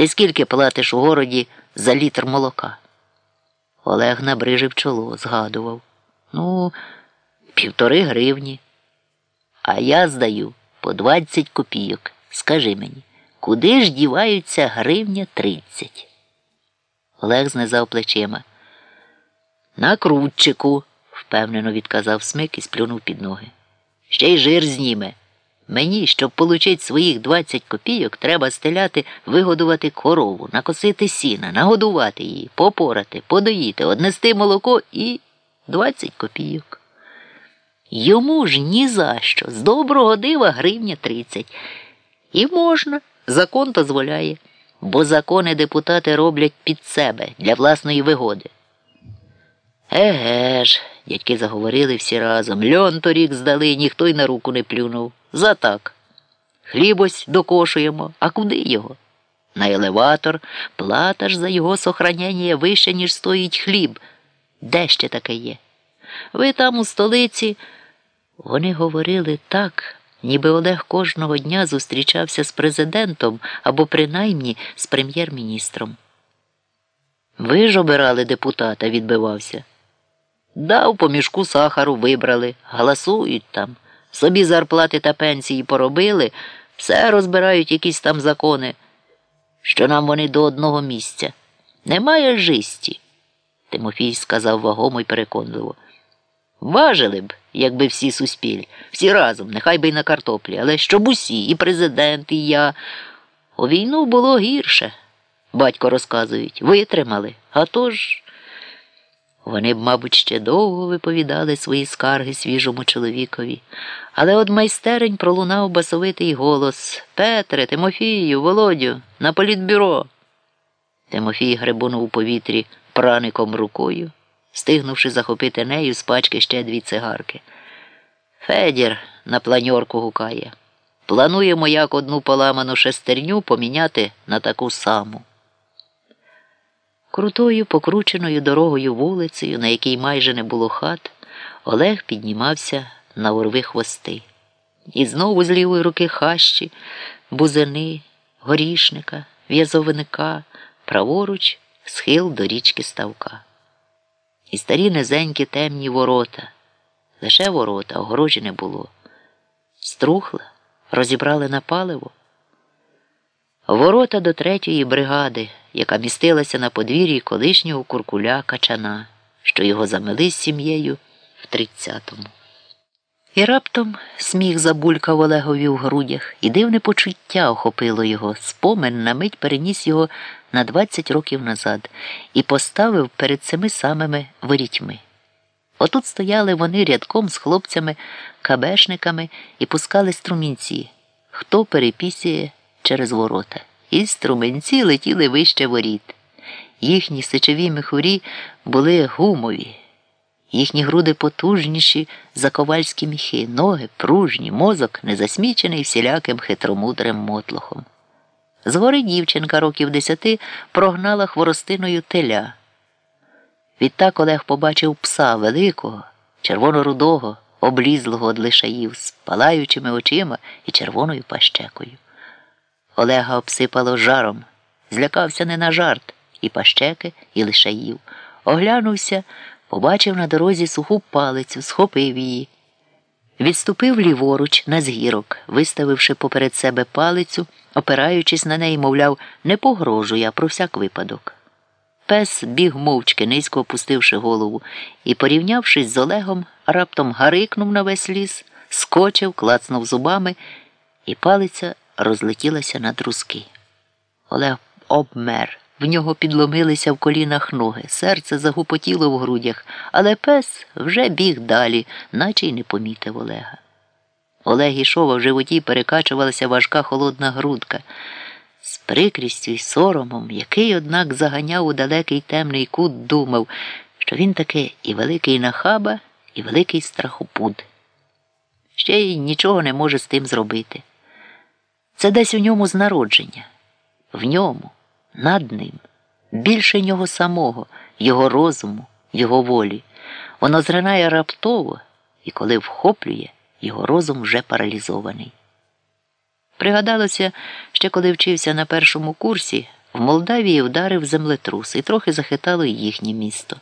Ти скільки платиш у городі за літр молока? Олег набрижив чоло, згадував. Ну, півтори гривні. А я здаю по 20 копійок. Скажи мені, куди ж діваються гривня 30? Олег знизав плечима. На крутчику, впевнено відказав смик і сплюнув під ноги. Ще й жир зніме. Мені, щоб получить своїх 20 копійок, треба стеляти, вигодувати корову, накосити сіна, нагодувати її, попорати, подоїти, однести молоко і 20 копійок. Йому ж ні за що, з доброго дива гривня 30. І можна, закон дозволяє, бо закони депутати роблять під себе для власної вигоди. Еге ж, дядьки заговорили всі разом. Льон торік здали, ніхто й на руку не плюнув. За так. Хліб ось докошуємо, а куди його? На елеватор, плата ж за його сохранення вище, ніж стоїть хліб. Де ще таке є? Ви там у столиці. Вони говорили так, ніби Олег кожного дня зустрічався з президентом або принаймні з прем'єр-міністром. Ви ж обирали депутата, відбивався. Дав по мішку сахару вибрали, галасують там, собі зарплати та пенсії поробили, все розбирають якісь там закони, що нам вони до одного місця. Немає жисті, Тимофій сказав вагомо й переконливо. Важили б, якби всі суспіль, всі разом, нехай би й на картоплі, але щоб усі, і президент, і я. У війну було гірше, батько розказують, витримали. А тож. Вони б, мабуть, ще довго виповідали свої скарги свіжому чоловікові, але от майстерень пролунав басовитий голос Петре, Тимофію, Володю, на політбюро. Тимофій гребунув у повітрі праником рукою, стигнувши захопити нею з пачки ще дві цигарки. Федір на планьорку гукає. Плануємо як одну поламану шестерню поміняти на таку саму. Крутою покрученою дорогою вулицею, на якій майже не було хат, Олег піднімався на орви хвости. І знову з лівої руки хащі, бузини, горішника, в'язовника, праворуч схил до річки ставка. І старі низенькі темні ворота. Лише ворота, огорожі не було. Струхла, розібрали на паливо. Ворота до третьої бригади, яка містилася на подвір'ї колишнього куркуля Качана, що його замели з сім'єю в тридцятому. І раптом сміх забулькав Олегові в грудях, і дивне почуття охопило його, спомин на мить переніс його на 20 років назад і поставив перед цими самими ворітьми. Отут стояли вони рядком з хлопцями, кабешниками і пускали струмінці, хто перепісює через ворота. І струменці летіли вище воріт. Їхні сичові міхурі були гумові, їхні груди потужніші за ковальські міхи, ноги пружні, мозок незасмічений всіляким хитромудрим мотлохом. Згори дівчинка років десяти прогнала хворостиною теля. Відтак Олег побачив пса великого, червоно-рудого, облізлого од лишаїв, з палаючими очима і червоною пащекою. Олега обсипало жаром, злякався не на жарт і пащеки, і лишаїв. Оглянувся, побачив на дорозі суху палицю, схопив її. Відступив ліворуч на згірок, виставивши поперед себе палицю, опираючись на неї, мовляв, не погрожує, а про всяк випадок. Пес біг мовчки, низько опустивши голову, і, порівнявшись з Олегом, раптом гарикнув на весь ліс, скочив, клацнув зубами, і палиця розлетілася на друзки. Олег обмер. В нього підломилися в колінах ноги, серце загупотіло в грудях, але пес вже біг далі, наче й не помітив Олега. Олег ішов, а в животі перекачувалася важка холодна грудка. З прикрістю й соромом, який, однак, заганяв у далекий темний кут, думав, що він таки і великий нахаба, і великий страхопуд. Ще й нічого не може з тим зробити. Це десь у ньому з народження, в ньому, над ним, більше нього самого, його розуму, його волі. Воно зринає раптово, і коли вхоплює, його розум вже паралізований. Пригадалося, ще коли вчився на першому курсі, В Молдавії вдарив землетрус і трохи захитало їхнє місто.